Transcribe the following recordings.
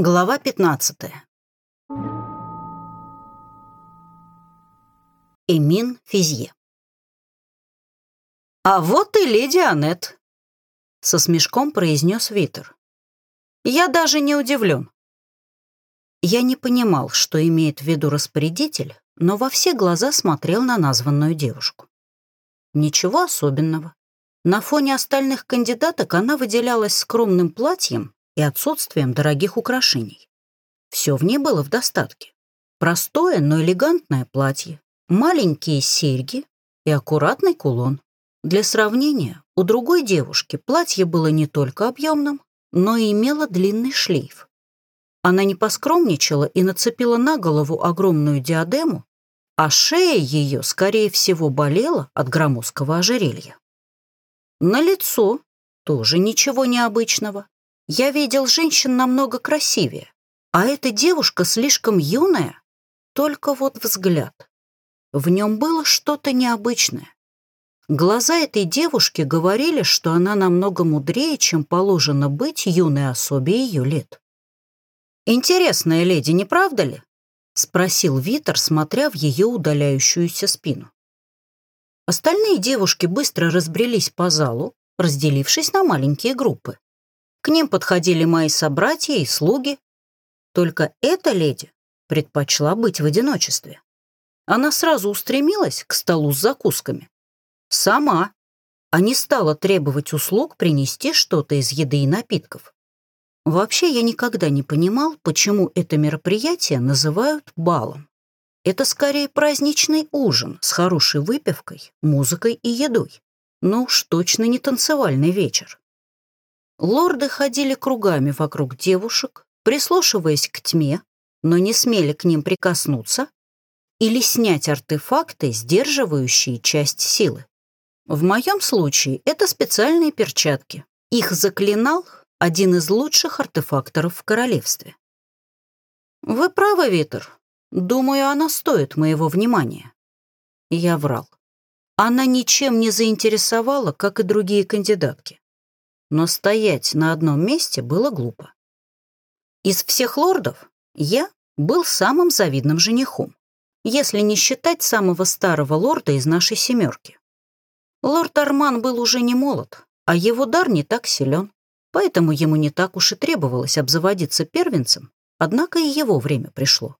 Глава 15. Эмин Физье. «А вот и леди Аннет», — со смешком произнес Витер. «Я даже не удивлен». Я не понимал, что имеет в виду распорядитель, но во все глаза смотрел на названную девушку. Ничего особенного. На фоне остальных кандидаток она выделялась скромным платьем и отсутствием дорогих украшений. Все в ней было в достатке. Простое, но элегантное платье, маленькие серьги и аккуратный кулон. Для сравнения, у другой девушки платье было не только объемным, но и имело длинный шлейф. Она не поскромничала и нацепила на голову огромную диадему, а шея ее, скорее всего, болела от громоздкого ожерелья. На лицо тоже ничего необычного. Я видел женщин намного красивее, а эта девушка слишком юная, только вот взгляд. В нем было что-то необычное. Глаза этой девушки говорили, что она намного мудрее, чем положено быть юной особе ее лет. «Интересная леди, не правда ли?» — спросил Витер, смотря в ее удаляющуюся спину. Остальные девушки быстро разбрелись по залу, разделившись на маленькие группы. К ним подходили мои собратья и слуги. Только эта леди предпочла быть в одиночестве. Она сразу устремилась к столу с закусками. Сама, а не стала требовать услуг принести что-то из еды и напитков. Вообще я никогда не понимал, почему это мероприятие называют балом. Это скорее праздничный ужин с хорошей выпивкой, музыкой и едой. Но уж точно не танцевальный вечер. Лорды ходили кругами вокруг девушек, прислушиваясь к тьме, но не смели к ним прикоснуться или снять артефакты, сдерживающие часть силы. В моем случае это специальные перчатки. Их заклинал один из лучших артефакторов в королевстве. «Вы правы, Витер. Думаю, она стоит моего внимания». Я врал. Она ничем не заинтересовала, как и другие кандидатки но стоять на одном месте было глупо. Из всех лордов я был самым завидным женихом, если не считать самого старого лорда из нашей семерки. Лорд Арман был уже не молод, а его дар не так силен, поэтому ему не так уж и требовалось обзаводиться первенцем, однако и его время пришло.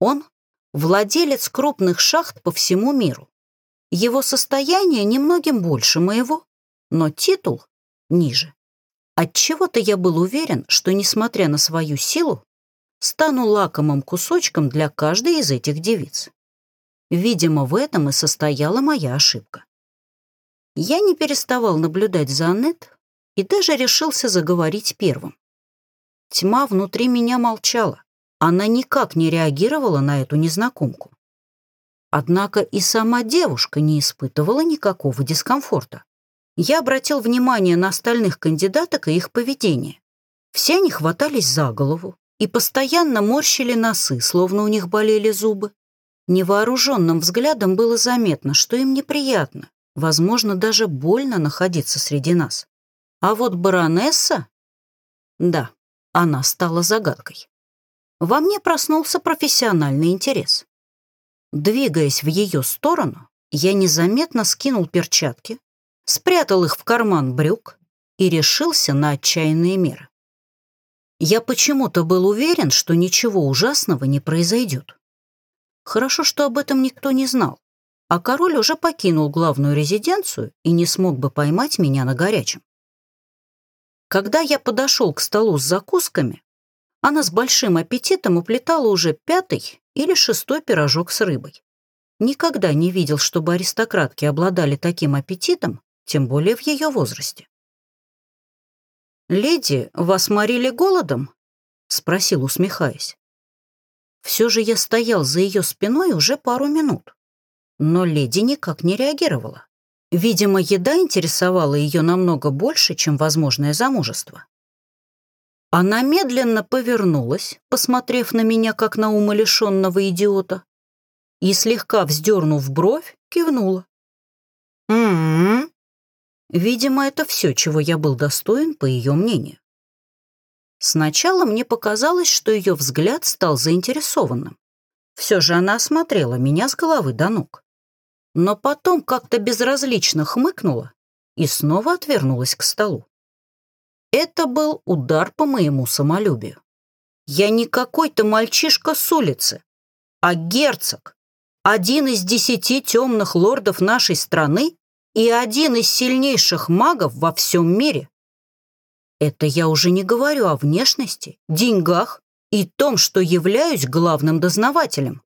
Он — владелец крупных шахт по всему миру. Его состояние немногим больше моего, но титул ниже. Отчего-то я был уверен, что, несмотря на свою силу, стану лакомым кусочком для каждой из этих девиц. Видимо, в этом и состояла моя ошибка. Я не переставал наблюдать за Аннет и даже решился заговорить первым. Тьма внутри меня молчала. Она никак не реагировала на эту незнакомку. Однако и сама девушка не испытывала никакого дискомфорта я обратил внимание на остальных кандидаток и их поведение. Все они хватались за голову и постоянно морщили носы, словно у них болели зубы. Невооруженным взглядом было заметно, что им неприятно, возможно, даже больно находиться среди нас. А вот баронесса... Да, она стала загадкой. Во мне проснулся профессиональный интерес. Двигаясь в ее сторону, я незаметно скинул перчатки, спрятал их в карман брюк и решился на отчаянные меры. Я почему-то был уверен, что ничего ужасного не произойдет. Хорошо, что об этом никто не знал, а король уже покинул главную резиденцию и не смог бы поймать меня на горячем. Когда я подошел к столу с закусками, она с большим аппетитом уплетала уже пятый или шестой пирожок с рыбой. Никогда не видел, чтобы аристократки обладали таким аппетитом тем более в ее возрасте. «Леди, вас морили голодом?» — спросил, усмехаясь. Все же я стоял за ее спиной уже пару минут, но леди никак не реагировала. Видимо, еда интересовала ее намного больше, чем возможное замужество. Она медленно повернулась, посмотрев на меня, как на умалишенного идиота, и, слегка вздернув бровь, кивнула. «М-м-м», Видимо, это все, чего я был достоин, по ее мнению. Сначала мне показалось, что ее взгляд стал заинтересованным. Все же она осмотрела меня с головы до ног. Но потом как-то безразлично хмыкнула и снова отвернулась к столу. Это был удар по моему самолюбию. Я не какой-то мальчишка с улицы, а герцог, один из десяти темных лордов нашей страны и один из сильнейших магов во всем мире. Это я уже не говорю о внешности, деньгах и том, что являюсь главным дознавателем.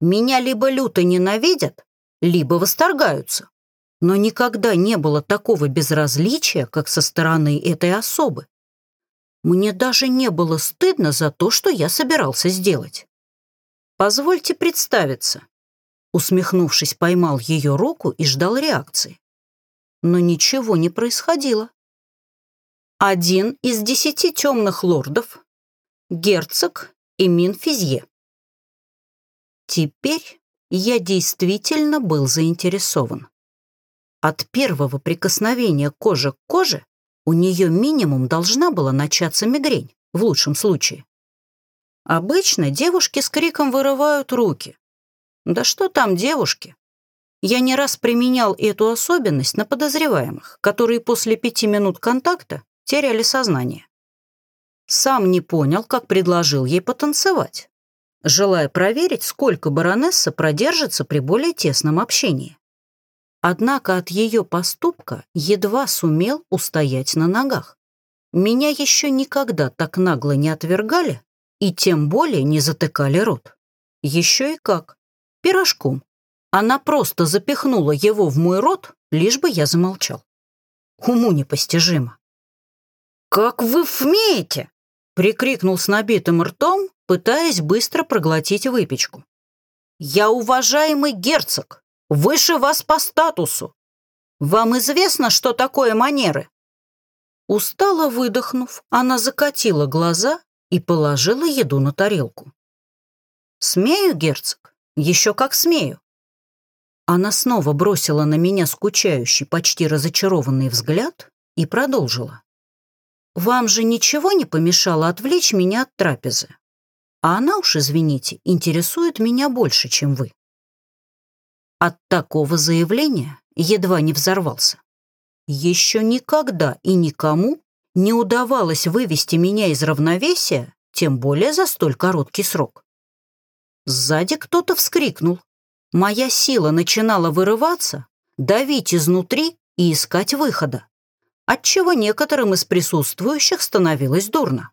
Меня либо люто ненавидят, либо восторгаются. Но никогда не было такого безразличия, как со стороны этой особы. Мне даже не было стыдно за то, что я собирался сделать. «Позвольте представиться». Усмехнувшись, поймал ее руку и ждал реакции. Но ничего не происходило. Один из десяти темных лордов, герцог Эмин Физье. Теперь я действительно был заинтересован. От первого прикосновения кожи к коже у нее минимум должна была начаться мигрень, в лучшем случае. Обычно девушки с криком вырывают руки. Да что там девушки? Я не раз применял эту особенность на подозреваемых, которые после пяти минут контакта теряли сознание. Сам не понял, как предложил ей потанцевать, желая проверить, сколько баронесса продержится при более тесном общении. Однако от ее поступка едва сумел устоять на ногах. Меня еще никогда так нагло не отвергали и тем более не затыкали рот. Еще и как. Пирожком. Она просто запихнула его в мой рот, лишь бы я замолчал. Уму непостижимо. «Как вы вмеете?» — прикрикнул с набитым ртом, пытаясь быстро проглотить выпечку. «Я уважаемый герцог, выше вас по статусу. Вам известно, что такое манеры?» Устало выдохнув, она закатила глаза и положила еду на тарелку. «Смею, герцог? Еще как смею!» Она снова бросила на меня скучающий, почти разочарованный взгляд и продолжила. «Вам же ничего не помешало отвлечь меня от трапезы? А она уж, извините, интересует меня больше, чем вы». От такого заявления едва не взорвался. Еще никогда и никому не удавалось вывести меня из равновесия, тем более за столь короткий срок. Сзади кто-то вскрикнул. Моя сила начинала вырываться, давить изнутри и искать выхода, отчего некоторым из присутствующих становилось дурно.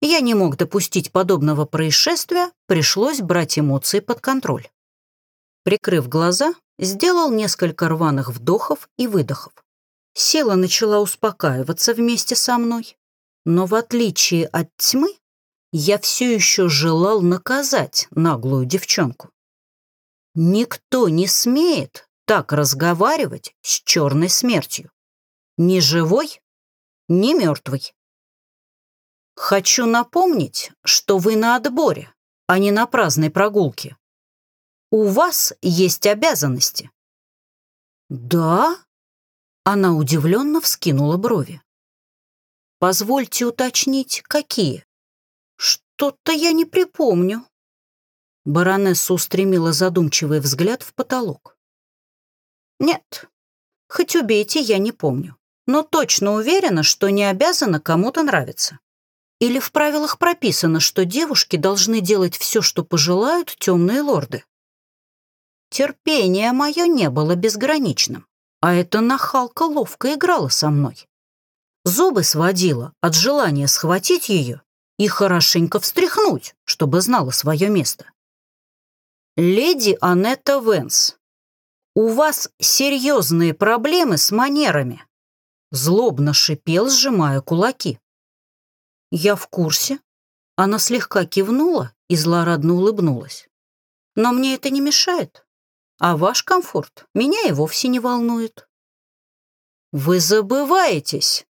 Я не мог допустить подобного происшествия, пришлось брать эмоции под контроль. Прикрыв глаза, сделал несколько рваных вдохов и выдохов. Сила начала успокаиваться вместе со мной, но в отличие от тьмы, я все еще желал наказать наглую девчонку. Никто не смеет так разговаривать с черной смертью. Ни живой, ни мертвый. Хочу напомнить, что вы на отборе, а не на праздной прогулке. У вас есть обязанности. Да? Она удивленно вскинула брови. «Позвольте уточнить, какие?» «Что-то я не припомню». Баронесса устремила задумчивый взгляд в потолок. «Нет, хоть убейте, я не помню, но точно уверена, что не обязана кому-то нравиться. Или в правилах прописано, что девушки должны делать все, что пожелают темные лорды. Терпение мое не было безграничным. А эта нахалка ловко играла со мной. Зубы сводила от желания схватить ее и хорошенько встряхнуть, чтобы знала свое место. «Леди Анетта Венс, у вас серьезные проблемы с манерами», злобно шипел, сжимая кулаки. «Я в курсе». Она слегка кивнула и злорадно улыбнулась. «Но мне это не мешает. А ваш комфорт меня и вовсе не волнует. Вы забываетесь.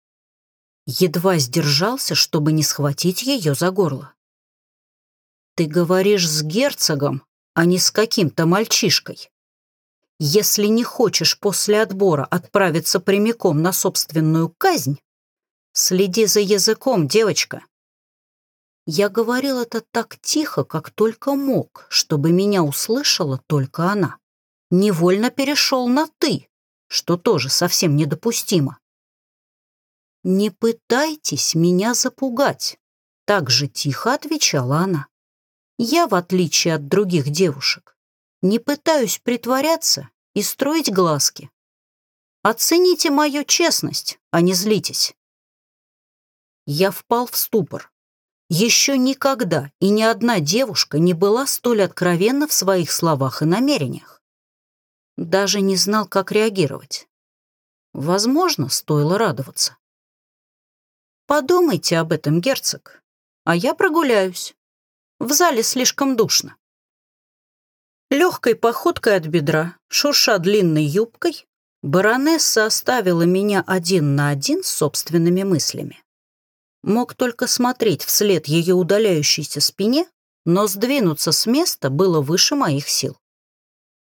Едва сдержался, чтобы не схватить ее за горло. Ты говоришь с герцогом, а не с каким-то мальчишкой. Если не хочешь после отбора отправиться прямиком на собственную казнь, Следи за языком, девочка. Я говорил это так тихо, как только мог, чтобы меня услышала только она. Невольно перешел на «ты», что тоже совсем недопустимо. «Не пытайтесь меня запугать», — так же тихо отвечала она. «Я, в отличие от других девушек, не пытаюсь притворяться и строить глазки. Оцените мою честность, а не злитесь». Я впал в ступор. Еще никогда и ни одна девушка не была столь откровенна в своих словах и намерениях. Даже не знал, как реагировать. Возможно, стоило радоваться. Подумайте об этом, герцог, а я прогуляюсь. В зале слишком душно. Легкой походкой от бедра, шурша длинной юбкой, баронесса оставила меня один на один с собственными мыслями. Мог только смотреть вслед ее удаляющейся спине, но сдвинуться с места было выше моих сил.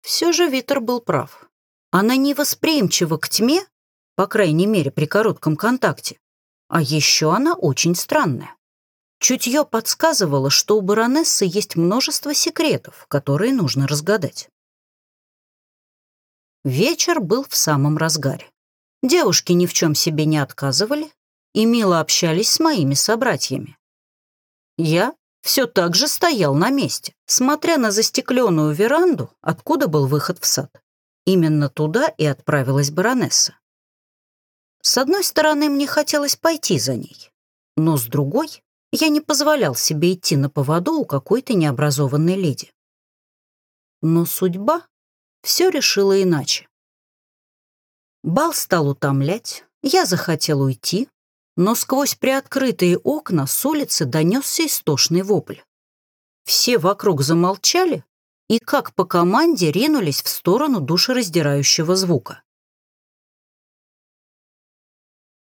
Все же Витер был прав. Она невосприимчива к тьме, по крайней мере, при коротком контакте, а еще она очень странная. Чутье подсказывало, что у баронессы есть множество секретов, которые нужно разгадать. Вечер был в самом разгаре. Девушки ни в чем себе не отказывали и мило общались с моими собратьями. Я все так же стоял на месте, смотря на застекленную веранду, откуда был выход в сад. Именно туда и отправилась баронесса. С одной стороны, мне хотелось пойти за ней, но с другой я не позволял себе идти на поводу у какой-то необразованной леди. Но судьба все решила иначе. Бал стал утомлять, я захотел уйти, но сквозь приоткрытые окна с улицы донесся истошный вопль. Все вокруг замолчали и, как по команде, ринулись в сторону душераздирающего звука.